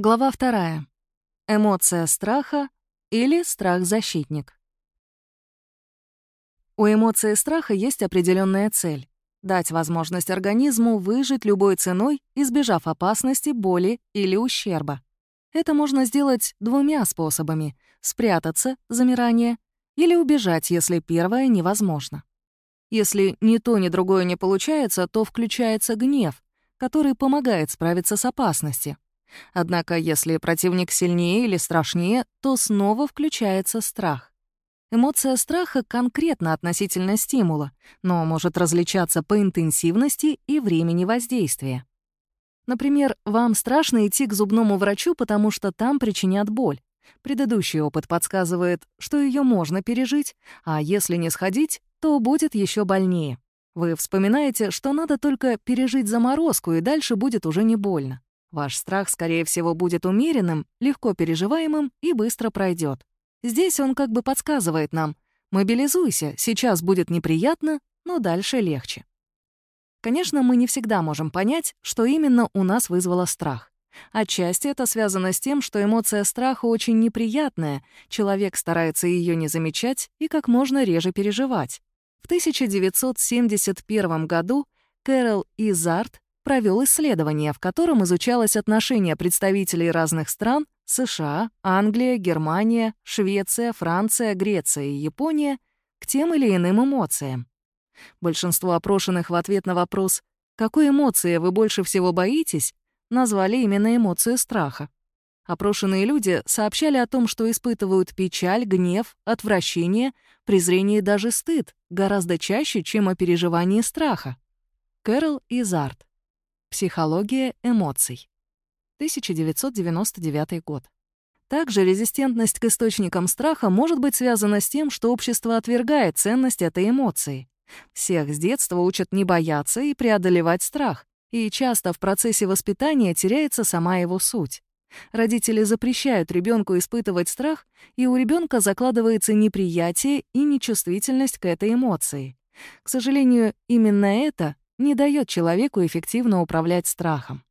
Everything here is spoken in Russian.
Глава вторая. Эмоция страха или страх-защитник. У эмоции страха есть определенная цель — дать возможность организму выжить любой ценой, избежав опасности, боли или ущерба. Это можно сделать двумя способами — спрятаться, замирание, или убежать, если первое невозможно. Если ни то, ни другое не получается, то включается гнев, который помогает справиться с опасностью. Однако, если противник сильнее или страшнее, то снова включается страх. Эмоция страха конкретно относительно стимула, но может различаться по интенсивности и времени воздействия. Например, вам страшно идти к зубному врачу, потому что там причинят боль. Предыдущий опыт подсказывает, что ее можно пережить, а если не сходить, то будет еще больнее. Вы вспоминаете, что надо только пережить заморозку, и дальше будет уже не больно. Ваш страх, скорее всего, будет умеренным, легко переживаемым и быстро пройдет. Здесь он как бы подсказывает нам «мобилизуйся, сейчас будет неприятно, но дальше легче». Конечно, мы не всегда можем понять, что именно у нас вызвало страх. Отчасти это связано с тем, что эмоция страха очень неприятная, человек старается ее не замечать и как можно реже переживать. В 1971 году Кэрол Изарт провел исследование, в котором изучалось отношение представителей разных стран — США, Англия, Германия, Швеция, Франция, Греция и Япония — к тем или иным эмоциям. Большинство опрошенных в ответ на вопрос «Какой эмоции вы больше всего боитесь?» назвали именно эмоцию страха. Опрошенные люди сообщали о том, что испытывают печаль, гнев, отвращение, презрение и даже стыд гораздо чаще, чем о переживании страха. Кэрол Изарт. Психология эмоций. 1999 год. Также резистентность к источникам страха может быть связана с тем, что общество отвергает ценность этой эмоции. Всех с детства учат не бояться и преодолевать страх, и часто в процессе воспитания теряется сама его суть. Родители запрещают ребенку испытывать страх, и у ребенка закладывается неприятие и нечувствительность к этой эмоции. К сожалению, именно это не дает человеку эффективно управлять страхом.